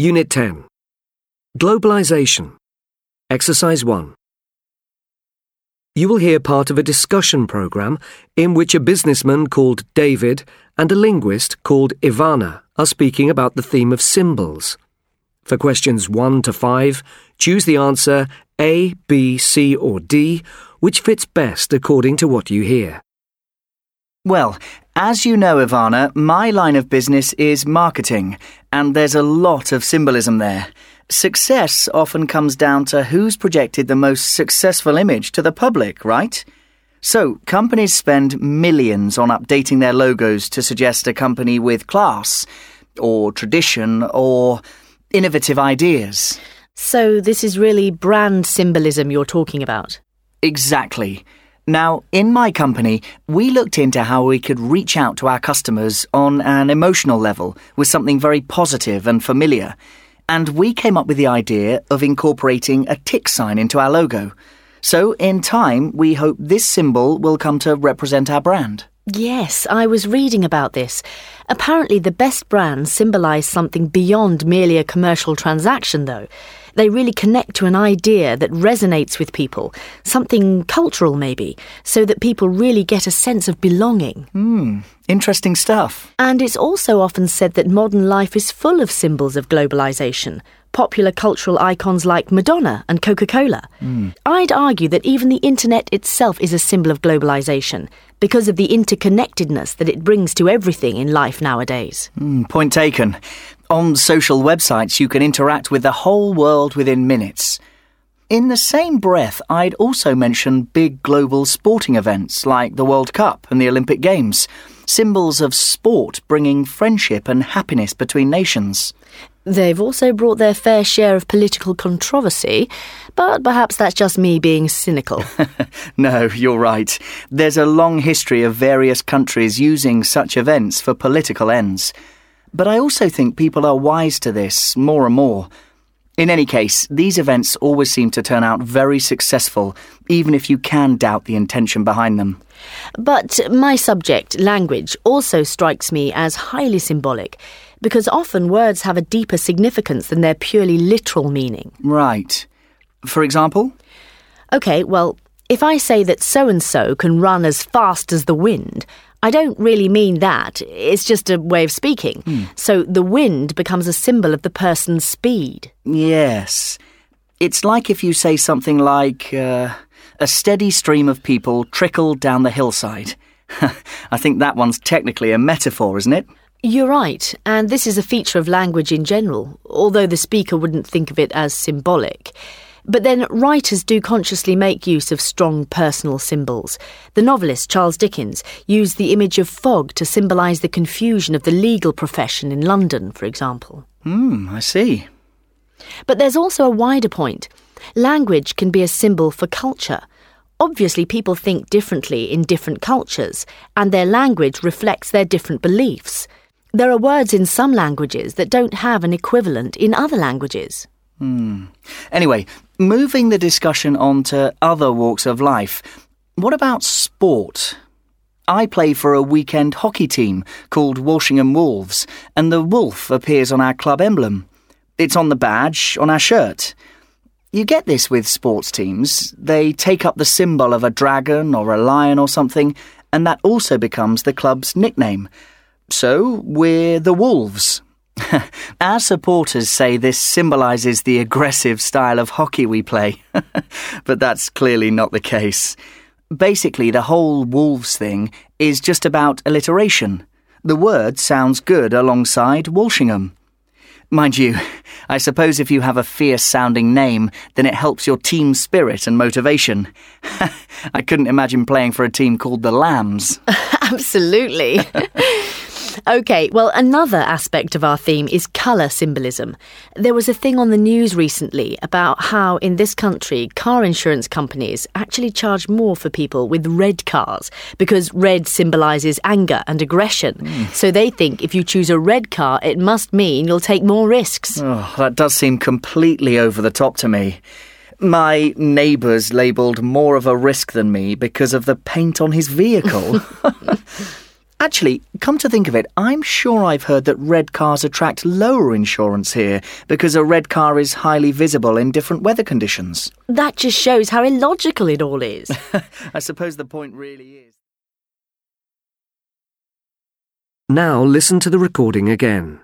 Unit 10 Globalization. Exercise 1. You will hear part of a discussion program in which a businessman called David and a linguist called Ivana are speaking about the theme of symbols. For questions 1 to 5, choose the answer A, B, C, or D, which fits best according to what you hear. Well, as you know, Ivana, my line of business is marketing, and there's a lot of symbolism there. Success often comes down to who's projected the most successful image to the public, right? So, companies spend millions on updating their logos to suggest a company with class, or tradition, or innovative ideas. So, this is really brand symbolism you're talking about? Exactly. Now, in my company, we looked into how we could reach out to our customers on an emotional level with something very positive and familiar. And we came up with the idea of incorporating a tick sign into our logo. So, in time, we hope this symbol will come to represent our brand. Yes, I was reading about this. Apparently, the best brands symbolise something beyond merely a commercial transaction, though. They really connect to an idea that resonates with people, something cultural maybe, so that people really get a sense of belonging. Hmm, interesting stuff. And it's also often said that modern life is full of symbols of globalization. Popular cultural icons like Madonna and Coca Cola. Mm. I'd argue that even the internet itself is a symbol of globalization because of the interconnectedness that it brings to everything in life nowadays. Mm, point taken. On social websites, you can interact with the whole world within minutes. In the same breath, I'd also mention big global sporting events like the World Cup and the Olympic Games, symbols of sport bringing friendship and happiness between nations. They've also brought their fair share of political controversy, but perhaps that's just me being cynical. no, you're right. There's a long history of various countries using such events for political ends. But I also think people are wise to this more and more. In any case, these events always seem to turn out very successful, even if you can doubt the intention behind them. But my subject, language, also strikes me as highly symbolic, because often words have a deeper significance than their purely literal meaning. Right. For example? OK, well, if I say that so and so can run as fast as the wind, I don't really mean that. It's just a way of speaking. Hmm. So the wind becomes a symbol of the person's speed. Yes. It's like if you say something like, uh, a steady stream of people trickled down the hillside. I think that one's technically a metaphor, isn't it? You're right, and this is a feature of language in general, although the speaker wouldn't think of it as symbolic. But then writers do consciously make use of strong personal symbols. The novelist Charles Dickens used the image of fog to symbolise the confusion of the legal profession in London, for example. Hmm, I see. But there's also a wider point. Language can be a symbol for culture. Obviously, people think differently in different cultures, and their language reflects their different beliefs. There are words in some languages that don't have an equivalent in other languages. Hmm. Anyway, moving the discussion on to other walks of life, what about sport? I play for a weekend hockey team called Walshingham Wolves, and the wolf appears on our club emblem. It's on the badge, on our shirt. You get this with sports teams. They take up the symbol of a dragon or a lion or something, and that also becomes the club's nickname. So, we're the Wolves. Our supporters say this symbolises the aggressive style of hockey we play, but that's clearly not the case. Basically, the whole Wolves thing is just about alliteration. The word sounds good alongside Walshingham. Mind you, I suppose if you have a fierce sounding name, then it helps your team spirit and motivation. I couldn't imagine playing for a team called the Lambs. Absolutely. Okay, well, another aspect of our theme is colour symbolism. There was a thing on the news recently about how in this country car insurance companies actually charge more for people with red cars because red symbolises anger and aggression. Mm. So they think if you choose a red car, it must mean you'll take more risks. Oh, that does seem completely over the top to me. My neighbour's labelled more of a risk than me because of the paint on his vehicle. Actually, come to think of it, I'm sure I've heard that red cars attract lower insurance here because a red car is highly visible in different weather conditions. That just shows how illogical it all is. I suppose the point really is. Now listen to the recording again.